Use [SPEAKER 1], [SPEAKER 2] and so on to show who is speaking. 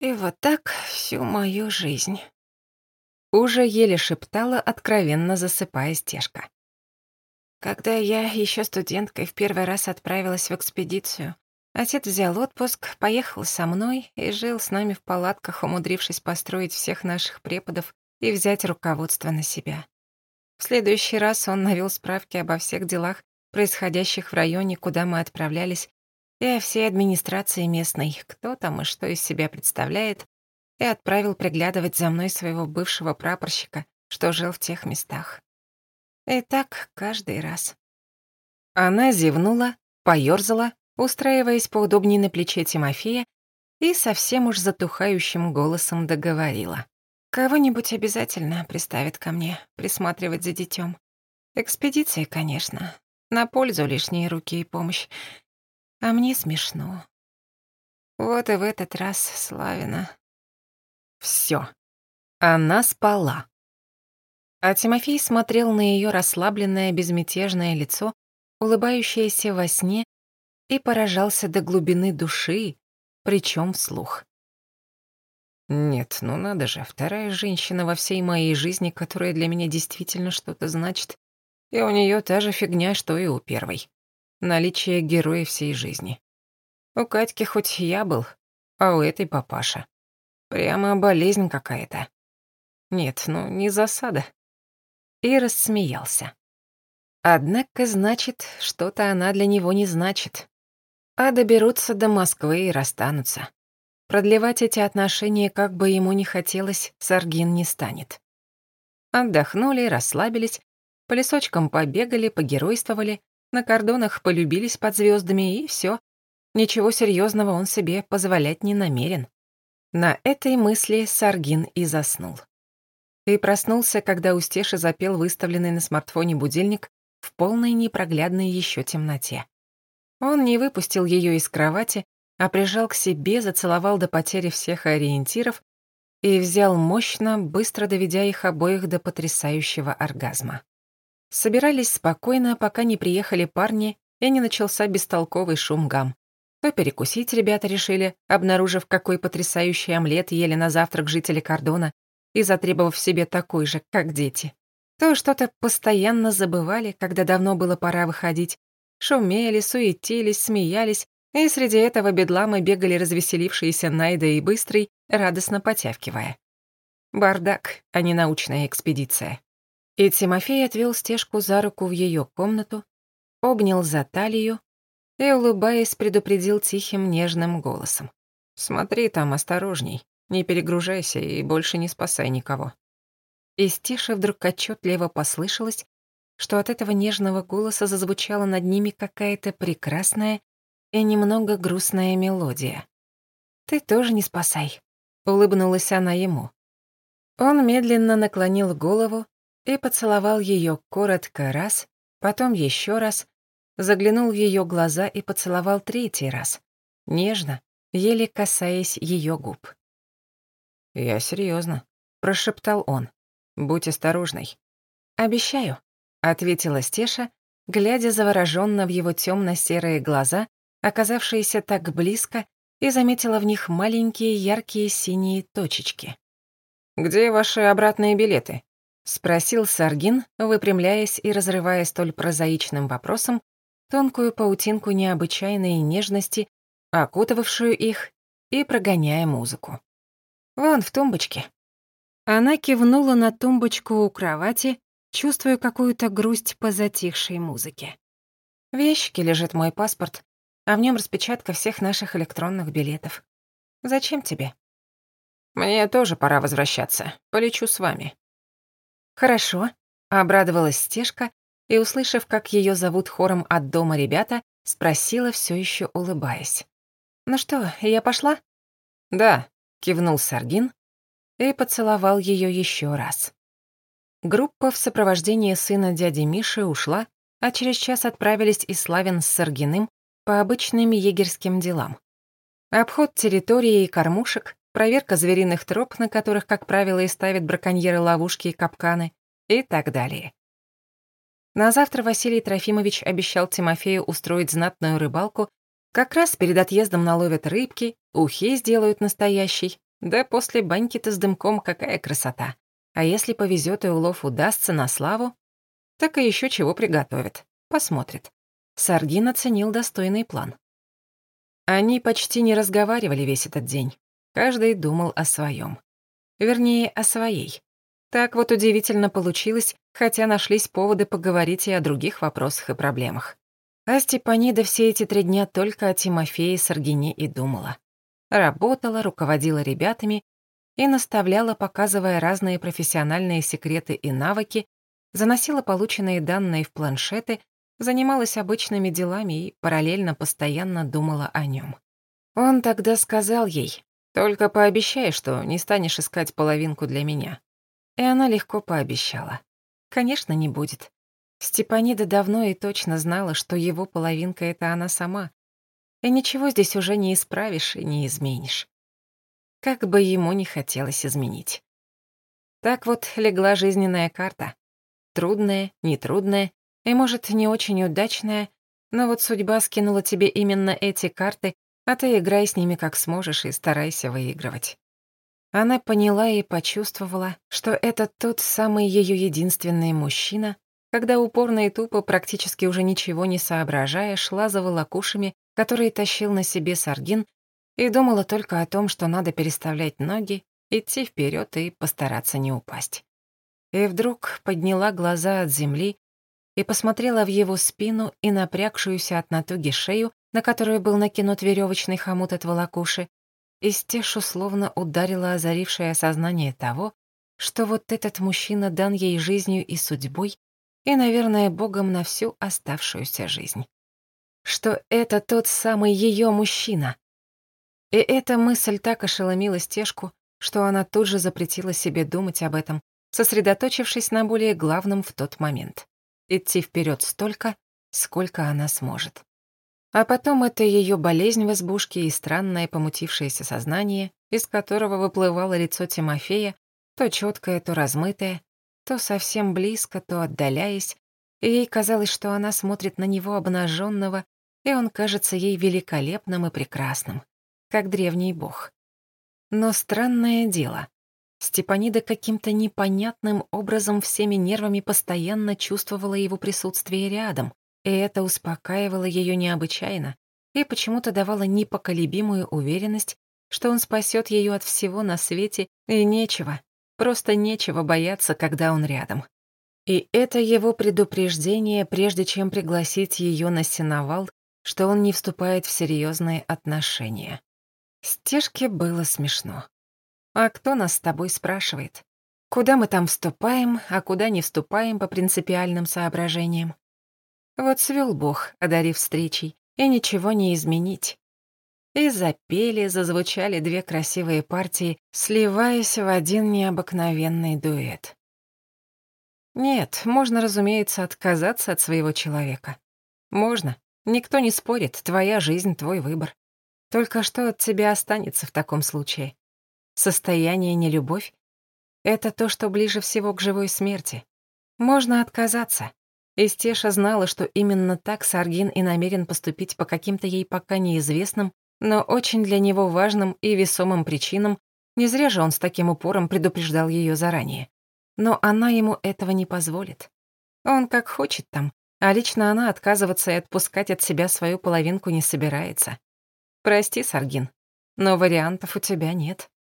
[SPEAKER 1] И вот так всю мою жизнь. Уже еле шептала, откровенно засыпая стежка. Когда я еще студенткой в первый раз отправилась в экспедицию, отец взял отпуск, поехал со мной и жил с нами в палатках, умудрившись построить всех наших преподов и взять руководство на себя. В следующий раз он навел справки обо всех делах, происходящих в районе, куда мы отправлялись, и о всей администрации местной, кто там и что из себя представляет, и отправил приглядывать за мной своего бывшего прапорщика, что жил в тех местах. И так каждый раз. Она зевнула, поёрзала, устраиваясь поудобнее на плече Тимофея, и совсем уж затухающим голосом договорила. «Кого-нибудь обязательно приставит ко мне присматривать за детем. Экспедиции, конечно, на пользу лишние руки и помощь. А мне смешно. Вот и в этот раз Славина. Всё. Она спала. А Тимофей смотрел на её расслабленное, безмятежное лицо, улыбающееся во сне, и поражался до глубины души, причём вслух. Нет, ну надо же, вторая женщина во всей моей жизни, которая для меня действительно что-то значит, и у неё та же фигня, что и у первой наличие героя всей жизни. У Катьки хоть я был, а у этой папаша. Прямо болезнь какая-то. Нет, ну не засада. И рассмеялся. Однако, значит, что-то она для него не значит. А доберутся до Москвы и расстанутся. Продлевать эти отношения, как бы ему ни хотелось, Саргин не станет. Отдохнули, расслабились, по лесочкам побегали, погеройствовали, на кордонах полюбились под звездами и все. Ничего серьезного он себе позволять не намерен. На этой мысли Саргин и заснул. И проснулся, когда у Стеши запел выставленный на смартфоне будильник в полной непроглядной еще темноте. Он не выпустил ее из кровати, а прижал к себе, зацеловал до потери всех ориентиров и взял мощно, быстро доведя их обоих до потрясающего оргазма. Собирались спокойно, пока не приехали парни и не начался бестолковый шум гам. То перекусить ребята решили, обнаружив, какой потрясающий омлет ели на завтрак жители Кордона и затребовав себе такой же, как дети. То что-то постоянно забывали, когда давно было пора выходить. Шумели, суетились, смеялись, и среди этого бедлама бегали развеселившиеся Найда и Быстрый, радостно потявкивая. Бардак, а не научная экспедиция. И Тимофей отвел стежку за руку в ее комнату, обнял за талию и, улыбаясь, предупредил тихим нежным голосом. «Смотри там осторожней, не перегружайся и больше не спасай никого». И Стиша вдруг отчетливо послышалось, что от этого нежного голоса зазвучала над ними какая-то прекрасная и немного грустная мелодия. «Ты тоже не спасай», — улыбнулась она ему. Он медленно наклонил голову и поцеловал ее коротко раз, потом еще раз, заглянул в ее глаза и поцеловал третий раз, нежно, еле касаясь ее губ. «Я серьезно, прошептал он. «Будь осторожной». «Обещаю», — ответила Стеша, глядя завороженно в его темно серые глаза, оказавшиеся так близко, и заметила в них маленькие яркие синие точечки. «Где ваши обратные билеты?» — спросил Саргин, выпрямляясь и разрывая столь прозаичным вопросом тонкую паутинку необычайной нежности, окутывавшую их, и прогоняя музыку. «Вон в тумбочке». Она кивнула на тумбочку у кровати, чувствуя какую-то грусть по затихшей музыке. В ящике лежит мой паспорт, а в нем распечатка всех наших электронных билетов. Зачем тебе? Мне тоже пора возвращаться. Полечу с вами. «Хорошо», — обрадовалась Стежка и, услышав, как ее зовут хором от дома ребята, спросила, все еще улыбаясь. «Ну что, я пошла?» «Да», — кивнул Саргин и поцеловал ее еще раз. Группа в сопровождении сына дяди Миши ушла, а через час отправились и Славин с Саргиным по обычным егерским делам. Обход территории и кормушек, проверка звериных троп, на которых, как правило, и ставят браконьеры ловушки и капканы, и так далее. На завтра Василий Трофимович обещал Тимофею устроить знатную рыбалку, как раз перед отъездом наловят рыбки, ухи сделают настоящий, Да после баньки-то с дымком какая красота. А если повезет и улов удастся на славу, так и еще чего приготовит. Посмотрит. Саргин оценил достойный план. Они почти не разговаривали весь этот день. Каждый думал о своем. Вернее, о своей. Так вот удивительно получилось, хотя нашлись поводы поговорить и о других вопросах и проблемах. А Степанида все эти три дня только о Тимофее Саргине и думала. Работала, руководила ребятами и наставляла, показывая разные профессиональные секреты и навыки, заносила полученные данные в планшеты, занималась обычными делами и параллельно постоянно думала о нем. Он тогда сказал ей, «Только пообещай, что не станешь искать половинку для меня». И она легко пообещала. Конечно, не будет. Степанида давно и точно знала, что его половинка — это она сама. И ничего здесь уже не исправишь и не изменишь. Как бы ему не хотелось изменить. Так вот легла жизненная карта. Трудная, нетрудная и, может, не очень удачная, но вот судьба скинула тебе именно эти карты, а ты играй с ними как сможешь и старайся выигрывать. Она поняла и почувствовала, что это тот самый ее единственный мужчина, когда упорно и тупо, практически уже ничего не соображая, шла за волокушами, которые тащил на себе Саргин, и думала только о том, что надо переставлять ноги, идти вперед и постараться не упасть. И вдруг подняла глаза от земли и посмотрела в его спину и напрягшуюся от натуги шею, на которую был накинут веревочный хомут от волокуши, и Стешу словно ударила озарившее сознание того, что вот этот мужчина дан ей жизнью и судьбой, и, наверное, Богом на всю оставшуюся жизнь. Что это тот самый ее мужчина. И эта мысль так ошеломила Стежку, что она тут же запретила себе думать об этом, сосредоточившись на более главном в тот момент — идти вперед столько, сколько она сможет. А потом это ее болезнь в избушке и странное помутившееся сознание, из которого выплывало лицо Тимофея, то четкое, то размытое, то совсем близко, то отдаляясь, и ей казалось, что она смотрит на него обнаженного, и он кажется ей великолепным и прекрасным, как древний бог. Но странное дело, Степанида каким-то непонятным образом всеми нервами постоянно чувствовала его присутствие рядом, и это успокаивало ее необычайно и почему-то давало непоколебимую уверенность, что он спасет ее от всего на свете, и нечего, Просто нечего бояться, когда он рядом. И это его предупреждение, прежде чем пригласить ее на сеновал, что он не вступает в серьезные отношения. Стежке было смешно. «А кто нас с тобой спрашивает? Куда мы там вступаем, а куда не вступаем по принципиальным соображениям? Вот свел Бог, одарив встречей, и ничего не изменить. И запели, зазвучали две красивые партии, сливаясь в один необыкновенный дуэт. Нет, можно, разумеется, отказаться от своего человека. Можно. Никто не спорит, твоя жизнь, твой выбор. Только что от тебя останется в таком случае? Состояние нелюбовь — это то, что ближе всего к живой смерти. Можно отказаться. Истеша знала, что именно так Саргин и намерен поступить по каким-то ей пока неизвестным, но очень для него важным и весомым причинам, не зря же он с таким упором предупреждал ее заранее. Но она ему этого не позволит. Он как хочет там, а лично она отказываться и отпускать от себя свою половинку не собирается. Прости, Саргин, но вариантов у тебя нет.